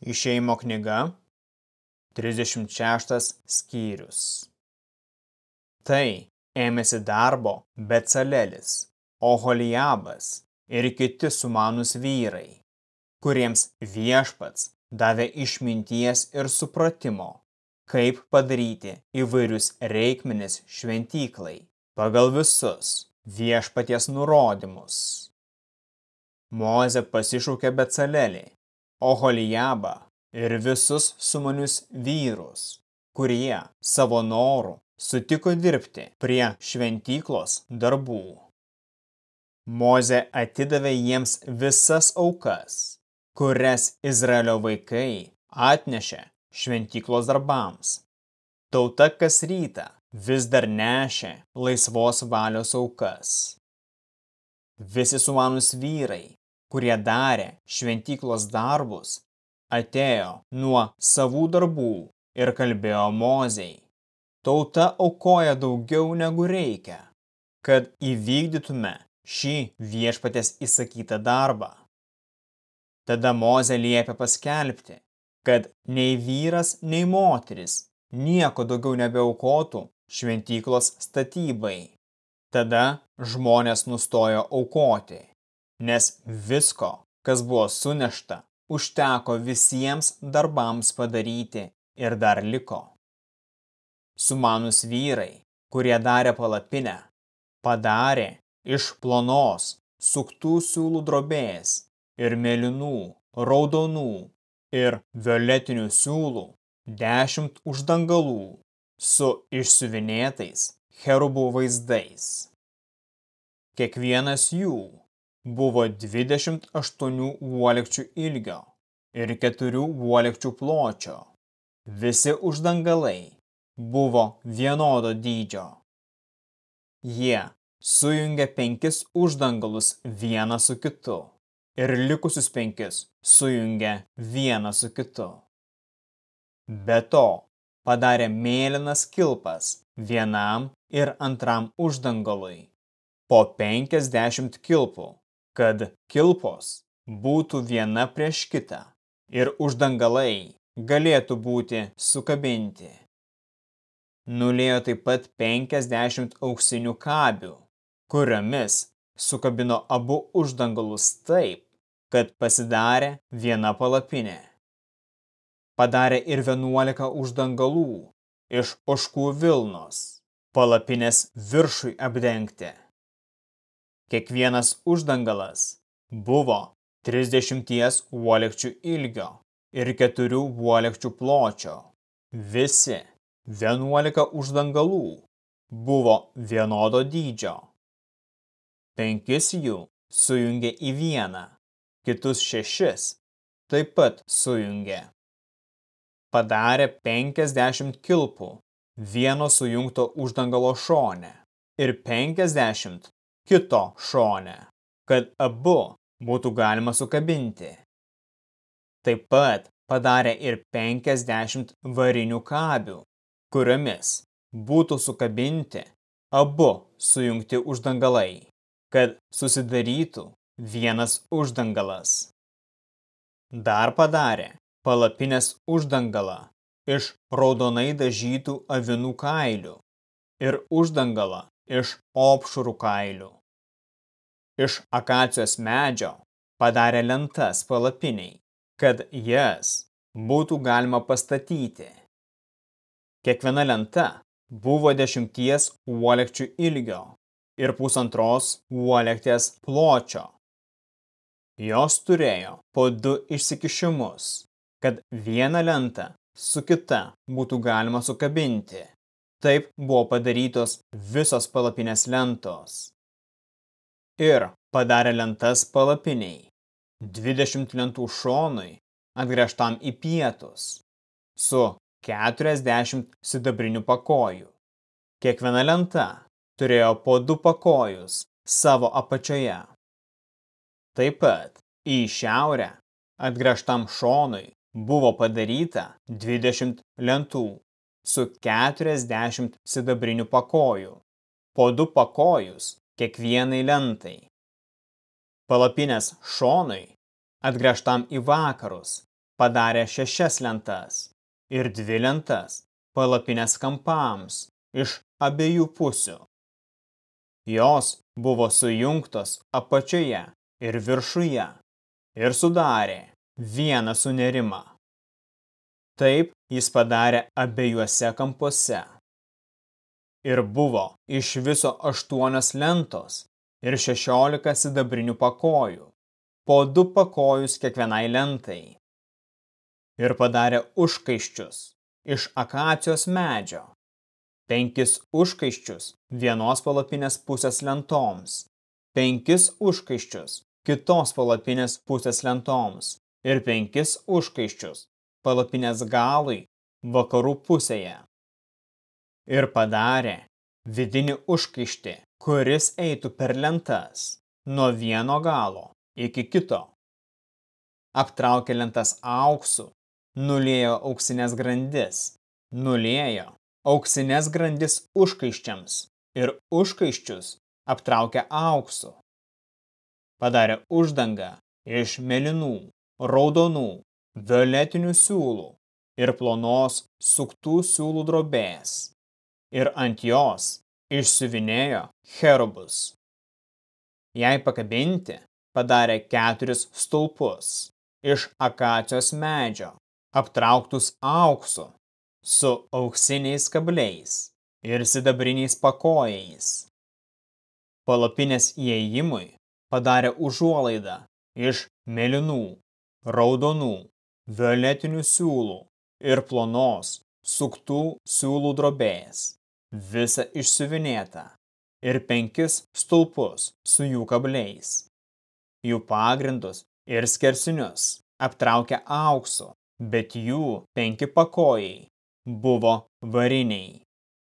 Išeimo knyga, 36 skyrius. Tai ėmėsi darbo Becalelis, Oholiabas ir kiti sumanus vyrai, kuriems viešpats davė išminties ir supratimo, kaip padaryti įvairius reikmenis šventyklai pagal visus viešpaties nurodymus. Moze pasišaukė Becalelį, Oholijabą ir visus sumanius vyrus, kurie savo norų sutiko dirbti prie šventyklos darbų. Moze atidavė jiems visas aukas, kurias Izraelio vaikai atnešė šventyklos darbams. Tauta kas rytą vis dar nešė laisvos valios aukas. Visi sumanus vyrai kurie darė šventyklos darbus, atėjo nuo savų darbų ir kalbėjo mozei. Tauta aukoja daugiau negu reikia, kad įvykdytume šį viešpatės įsakytą darbą. Tada Moze liepia paskelbti, kad nei vyras, nei moteris nieko daugiau nebeaukotų šventyklos statybai. Tada žmonės nustojo aukoti nes visko, kas buvo sunešta, užteko visiems darbams padaryti ir dar liko. Sumanus vyrai, kurie darė palapinę, padarė iš plonos, suktų siūlų drobės ir mėlynų, raudonų ir violetinių siūlų dešimt uždangalų su išsiuvinėtais cherubų vaizdais. Kiekvienas jų buvo 28 uolekčių ilgio ir 4 uolekčių pločio. Visi uždangalai buvo vienodo dydžio. Jie sujungė penkis uždangalus vieną su kitu ir likusius penkis sujungė vieną su kitu. Be to, padarė mėlynas kilpas vienam ir antram uždangalui, po 50 kilpų kad kilpos būtų viena prieš kitą ir uždangalai galėtų būti sukabinti. Nulėjo taip pat 50 auksinių kabių, kuriomis sukabino abu uždangalus taip, kad pasidarė viena palapinė. Padarė ir 11 uždangalų iš oškų vilnos, palapinės viršui apdengti. Kiekvienas uždangalas buvo 30 uolekčių ilgio ir 4 uolekčių pločio. Visi 11 uždangalų buvo vienodo dydžio. Penkis jų sujungė į vieną, kitus šešis taip pat sujungė. Padarė 50 kilpų vieno sujungto uždangalo šone ir 50 kito šone, kad abu būtų galima sukabinti. Taip pat padarė ir 50 varinių kabių, kuriomis būtų sukabinti abu sujungti uždangalai, kad susidarytų vienas uždangalas. Dar padarė palapinės uždangalą iš raudonai dažytų avinų kailių ir uždangalą iš opšrų kailių. Iš akacijos medžio padarė lentas palapiniai, kad jas būtų galima pastatyti. Kiekviena lenta buvo dešimties uolekčių ilgio ir pusantros uolektės pločio. Jos turėjo po du išsikišimus, kad vieną lentą su kita būtų galima sukabinti. Taip buvo padarytos visos palapinės lentos ir padarė lentas palapiniai, 20 lentų šonui atgręžtam į pietus, su 40 sidabrinių pakojų. Kiekviena lenta turėjo po du pakojus savo apačioje. Taip pat į šiaurę atgręžtam šonui buvo padaryta 20 lentų su 40 sidabrinių pakojų, po du pakojus kiekvienai lentai. Palapinės šonui, atgręžtam į vakarus, padarė šešias lentas ir dvi lentas palapinės kampams iš abiejų pusių. Jos buvo sujungtos apačioje ir viršuje ir sudarė vieną sunerimą. Taip jis padarė abiejuose kampuose. Ir buvo iš viso aštuonios lentos ir šešiolika sidabrinių pakojų, po du pakojus kiekvienai lentai. Ir padarė užkaiščius iš akacijos medžio, penkis užkaiščius vienos palapinės pusės lentoms, penkis užkaiščius kitos palapinės pusės lentoms ir penkis užkaiščius palapinės galui vakarų pusėje. Ir padarė vidinį užkaištį, kuris eitų per lentas nuo vieno galo iki kito. Aptraukė lentas auksu nulėjo auksinės grandis, nulėjo auksinės grandis užkaiščiams ir užkaiščius aptraukė auksu. Padarė uždangą iš melinų, raudonų, violetinių siūlų ir plonos suktų siūlų drobės ir ant jos išsiuvinėjo cherubus. Jai pakabinti padarė keturis stulpus iš akacijos medžio aptrauktus auksu, su auksiniais kabliais ir sidabriniais pakojais. Palapinės įėjimui padarė užuolaidą iš mėlynų, raudonų, violetinių siūlų ir plonos, suktų siūlų drobės, visa išsiuvinėta, ir penkis stulpus su jų kabliais. Jų pagrindus ir skersinius aptraukė auksu, bet jų penki pakojai buvo variniai.